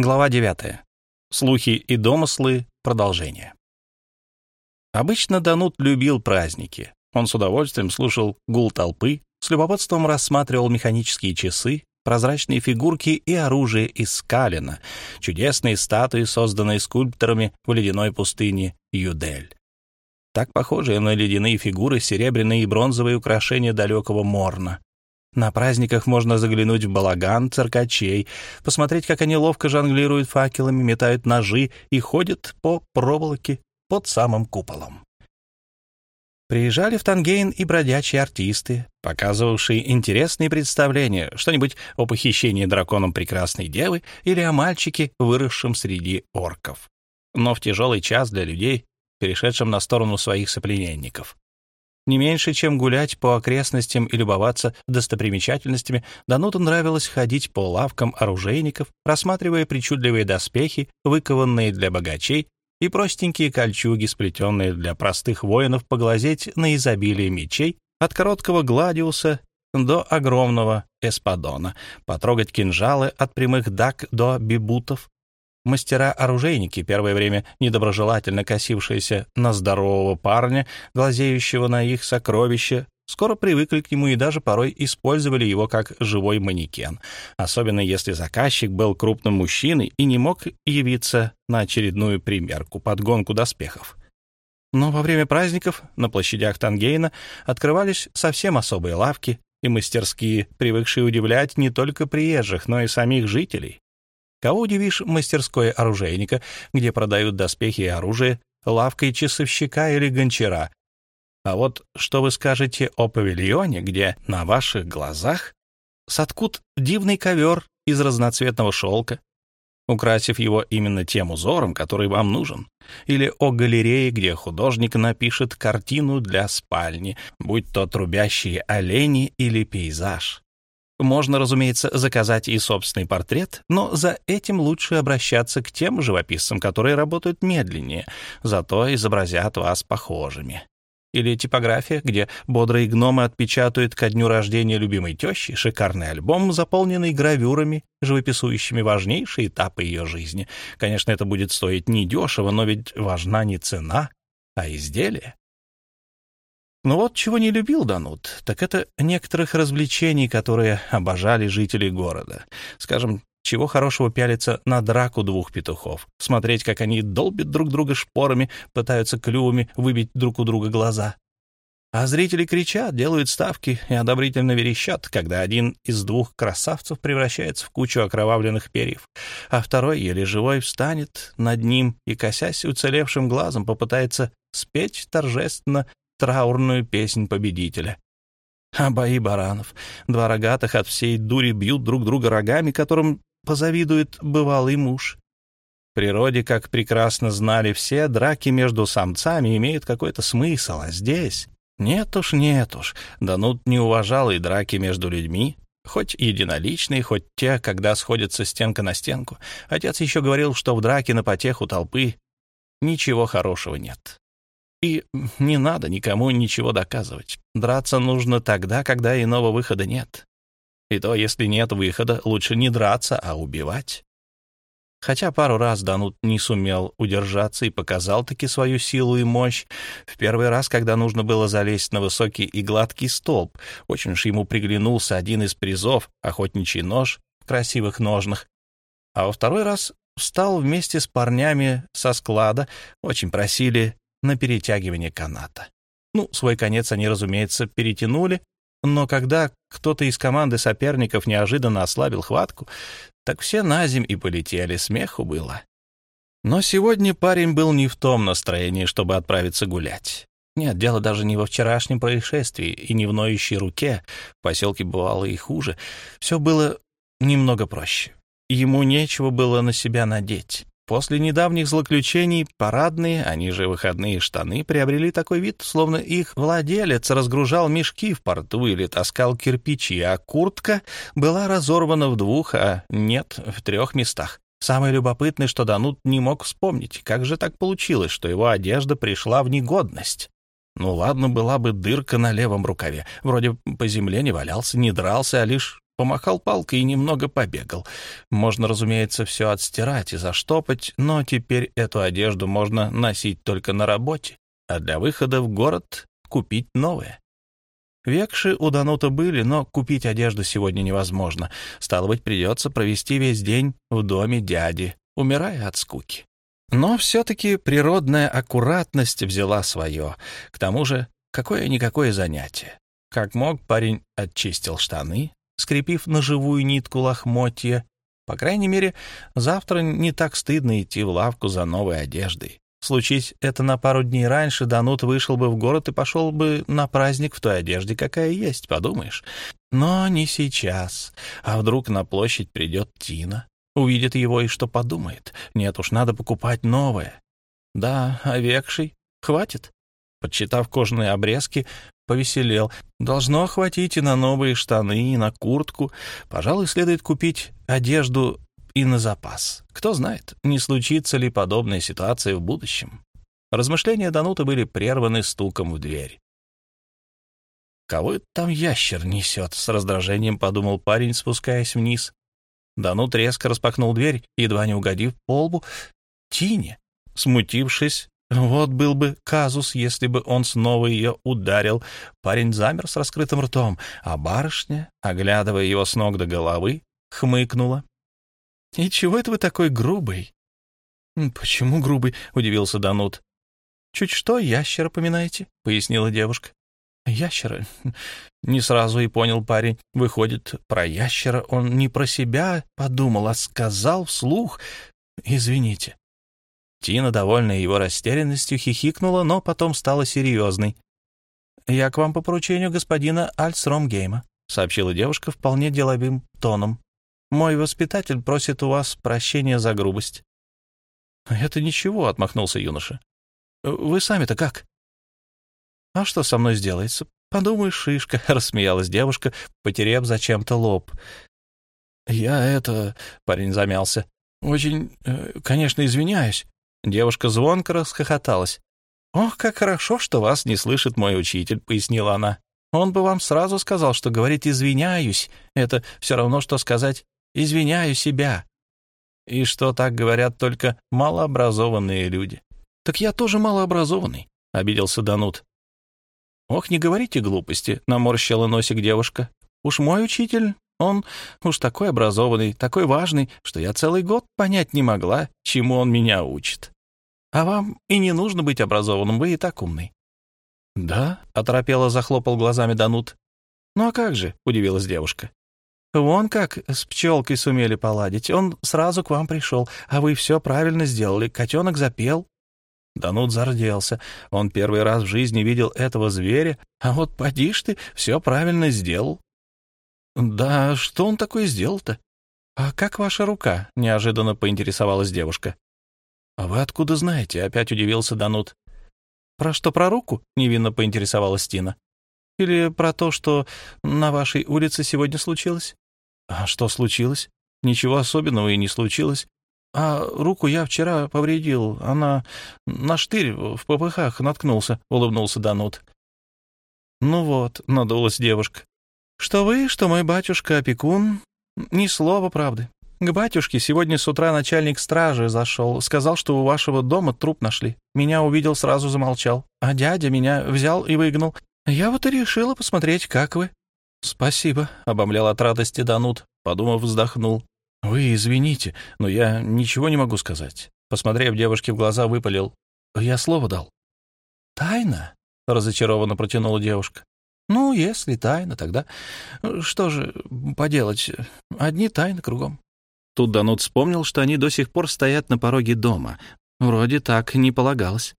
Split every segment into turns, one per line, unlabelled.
Глава 9. Слухи и домыслы. Продолжение. Обычно Данут любил праздники. Он с удовольствием слушал гул толпы, с любопытством рассматривал механические часы, прозрачные фигурки и оружие из скалина, чудесные статуи, созданные скульпторами в ледяной пустыне Юдель. Так похожие на ледяные фигуры серебряные и бронзовые украшения далекого Морна. На праздниках можно заглянуть в балаган циркачей, посмотреть, как они ловко жонглируют факелами, метают ножи и ходят по проволоке под самым куполом. Приезжали в Тангейн и бродячие артисты, показывавшие интересные представления, что-нибудь о похищении драконом прекрасной девы или о мальчике, выросшем среди орков. Но в тяжелый час для людей, перешедшим на сторону своих соплеменников. Не меньше, чем гулять по окрестностям и любоваться достопримечательностями, Дануту нравилось ходить по лавкам оружейников, рассматривая причудливые доспехи, выкованные для богачей, и простенькие кольчуги, сплетенные для простых воинов, поглазеть на изобилие мечей, от короткого гладиуса до огромного эспадона, потрогать кинжалы от прямых дак до бибутов, Мастера-оружейники, первое время недоброжелательно косившиеся на здорового парня, глазеющего на их сокровища, скоро привыкли к нему и даже порой использовали его как живой манекен, особенно если заказчик был крупным мужчиной и не мог явиться на очередную примерку, подгонку доспехов. Но во время праздников на площадях Тангейна открывались совсем особые лавки и мастерские, привыкшие удивлять не только приезжих, но и самих жителей. Кого удивишь мастерской оружейника, где продают доспехи и оружие, лавкой часовщика или гончара. А вот что вы скажете о павильоне, где на ваших глазах соткут дивный ковер из разноцветного шелка, украсив его именно тем узором, который вам нужен, или о галерее, где художник напишет картину для спальни, будь то трубящие олени или пейзаж. Можно, разумеется, заказать и собственный портрет, но за этим лучше обращаться к тем живописцам, которые работают медленнее, зато изобразят вас похожими. Или типография, где бодрые гномы отпечатают ко дню рождения любимой тещи шикарный альбом, заполненный гравюрами, живописующими важнейшие этапы ее жизни. Конечно, это будет стоить недешево, но ведь важна не цена, а изделие. Но вот чего не любил Данут, так это некоторых развлечений, которые обожали жители города. Скажем, чего хорошего пялиться на драку двух петухов, смотреть, как они долбят друг друга шпорами, пытаются клювами выбить друг у друга глаза. А зрители кричат, делают ставки и одобрительно верещат, когда один из двух красавцев превращается в кучу окровавленных перьев, а второй, еле живой, встанет над ним и, косясь уцелевшим глазом, попытается спеть торжественно траурную песнь победителя. А бои баранов. Два рогатых от всей дури бьют друг друга рогами, которым позавидует бывалый муж. В природе, как прекрасно знали все, драки между самцами имеют какой-то смысл, а здесь... Нет уж, нет уж, Данут не уважал и драки между людьми, хоть единоличные, хоть те, когда сходятся стенка на стенку. Отец еще говорил, что в драке на потеху толпы ничего хорошего нет. И не надо никому ничего доказывать. Драться нужно тогда, когда иного выхода нет. И то, если нет выхода, лучше не драться, а убивать. Хотя пару раз Данут не сумел удержаться и показал таки свою силу и мощь. В первый раз, когда нужно было залезть на высокий и гладкий столб, очень уж ему приглянулся один из призов — охотничий нож в красивых ножнах. А во второй раз встал вместе с парнями со склада, очень просили на перетягивание каната. Ну, свой конец они, разумеется, перетянули, но когда кто-то из команды соперников неожиданно ослабил хватку, так все на земь и полетели, смеху было. Но сегодня парень был не в том настроении, чтобы отправиться гулять. Нет, дело даже не во вчерашнем происшествии и не в ноющей руке, в поселке бывало и хуже. Все было немного проще. Ему нечего было на себя надеть. После недавних злоключений парадные, они же выходные штаны, приобрели такой вид, словно их владелец разгружал мешки в порту или таскал кирпичи, а куртка была разорвана в двух, а нет, в трех местах. Самое любопытное, что Данут не мог вспомнить, как же так получилось, что его одежда пришла в негодность. Ну ладно, была бы дырка на левом рукаве. Вроде по земле не валялся, не дрался, а лишь помахал палкой и немного побегал. Можно, разумеется, все отстирать и заштопать, но теперь эту одежду можно носить только на работе, а для выхода в город купить новое. Векши у Данута были, но купить одежду сегодня невозможно. Стало быть, придется провести весь день в доме дяди, умирая от скуки. Но все-таки природная аккуратность взяла свое. К тому же, какое-никакое занятие. Как мог, парень очистил штаны, скрепив на живую нитку лохмотья. По крайней мере, завтра не так стыдно идти в лавку за новой одеждой. Случись это на пару дней раньше, Данут вышел бы в город и пошел бы на праздник в той одежде, какая есть, подумаешь. Но не сейчас. А вдруг на площадь придет Тина, увидит его и что подумает? Нет уж, надо покупать новое. Да, овекший. Хватит. Подсчитав кожаные обрезки, повеселел. Должно хватить и на новые штаны, и на куртку. Пожалуй, следует купить одежду и на запас. Кто знает, не случится ли подобная ситуация в будущем. Размышления Данута были прерваны стуком в дверь. «Кого это там ящер несет?» — с раздражением подумал парень, спускаясь вниз. Данут резко распахнул дверь, едва не угодив по лбу. Тине, смутившись, вот был бы казус, если бы он снова ее ударил. Парень замер с раскрытым ртом, а барышня, оглядывая его с ног до головы, хмыкнула. — И чего это вы такой грубый? — Почему грубый? — удивился Данут. — Чуть что, ящера поминаете, — пояснила девушка. — Ящера? Не сразу и понял парень. Выходит, про ящера он не про себя подумал, а сказал вслух. Извините. Тина, довольная его растерянностью, хихикнула, но потом стала серьезной. «Я к вам по поручению господина Альсромгейма», — сообщила девушка вполне деловым тоном. «Мой воспитатель просит у вас прощения за грубость». «Это ничего», — отмахнулся юноша. «Вы сами-то как?» «А что со мной сделается? Подумай, шишка», — рассмеялась девушка, потеряв зачем-то лоб. «Я это...» — парень замялся. «Очень, э, конечно, извиняюсь. Девушка звонко расхохоталась. «Ох, как хорошо, что вас не слышит мой учитель», — пояснила она. «Он бы вам сразу сказал, что говорить «извиняюсь» — это все равно, что сказать «извиняю себя». И что так говорят только малообразованные люди. «Так я тоже малообразованный», — обиделся Данут. «Ох, не говорите глупости», — наморщила носик девушка. «Уж мой учитель, он уж такой образованный, такой важный, что я целый год понять не могла, чему он меня учит. А вам и не нужно быть образованным, вы и так умный». «Да?» — оторопело захлопал глазами Данут. «Ну а как же?» — удивилась девушка. «Вон как с пчелкой сумели поладить. Он сразу к вам пришел, а вы все правильно сделали. Котенок запел». Данут зарделся. Он первый раз в жизни видел этого зверя, а вот поди ж ты, все правильно сделал. «Да что он такое сделал-то?» «А как ваша рука?» — неожиданно поинтересовалась девушка. «А вы откуда знаете?» — опять удивился Данут. «Про что, про руку?» — невинно поинтересовалась Тина. «Или про то, что на вашей улице сегодня случилось?» «А что случилось?» «Ничего особенного и не случилось. А руку я вчера повредил. Она на штырь в попыхах наткнулся», — улыбнулся Данут. «Ну вот», — надулась девушка. Что вы, что мой батюшка-опекун, ни слова правды. К батюшке сегодня с утра начальник стражи зашел, сказал, что у вашего дома труп нашли. Меня увидел, сразу замолчал. А дядя меня взял и выгнал. Я вот и решила посмотреть, как вы. Спасибо, — обомлял от радости Данут, подумав, вздохнул. Вы извините, но я ничего не могу сказать. Посмотрев девушке в глаза, выпалил. Я слово дал. Тайна? — разочарованно протянула девушка. Ну, если тайна, тогда что же поделать? Одни тайны кругом. Тут Данут вспомнил, что они до сих пор стоят на пороге дома. Вроде так не полагалось.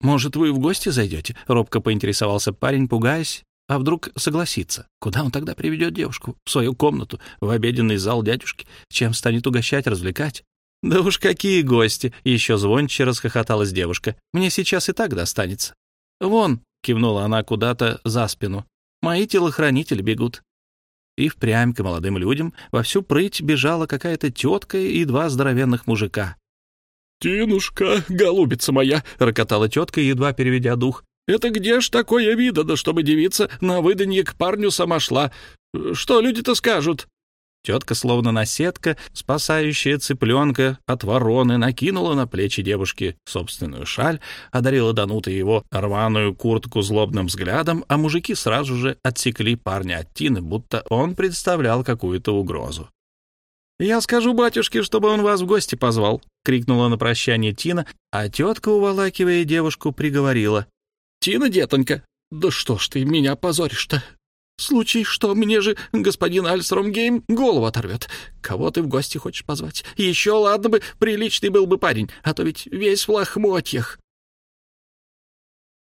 «Может, вы в гости зайдете?» — робко поинтересовался парень, пугаясь. А вдруг согласится? Куда он тогда приведет девушку? В свою комнату, в обеденный зал дядюшки? Чем станет угощать, развлекать? «Да уж какие гости!» — еще звонче расхохоталась девушка. «Мне сейчас и так достанется. Вон, — кивнула она куда-то за спину. «Мои телохранители бегут». И впрямь к молодым людям во всю прыть бежала какая-то тетка и два здоровенных мужика.
«Тинушка, голубица моя!» — рокотала тетка, едва переведя дух. «Это где ж такое видано, чтобы девица на выданье к парню сама шла? Что люди-то скажут?»
Тетка, словно наседка, спасающая цыпленка от вороны, накинула на плечи девушки собственную шаль, одарила Данута его рваную куртку злобным взглядом, а мужики сразу же отсекли парня от Тины, будто он представлял какую-то угрозу. «Я скажу батюшке, чтобы он вас в гости позвал», — крикнула на прощание Тина, а тетка, уволакивая девушку, приговорила.
«Тина, детонька, да что ж ты меня позоришь-то? Случай, что мне же господин Альстромгейм голову оторвет. Кого ты в гости хочешь позвать? Еще ладно бы, приличный был бы парень, а то ведь весь в лохмотьях».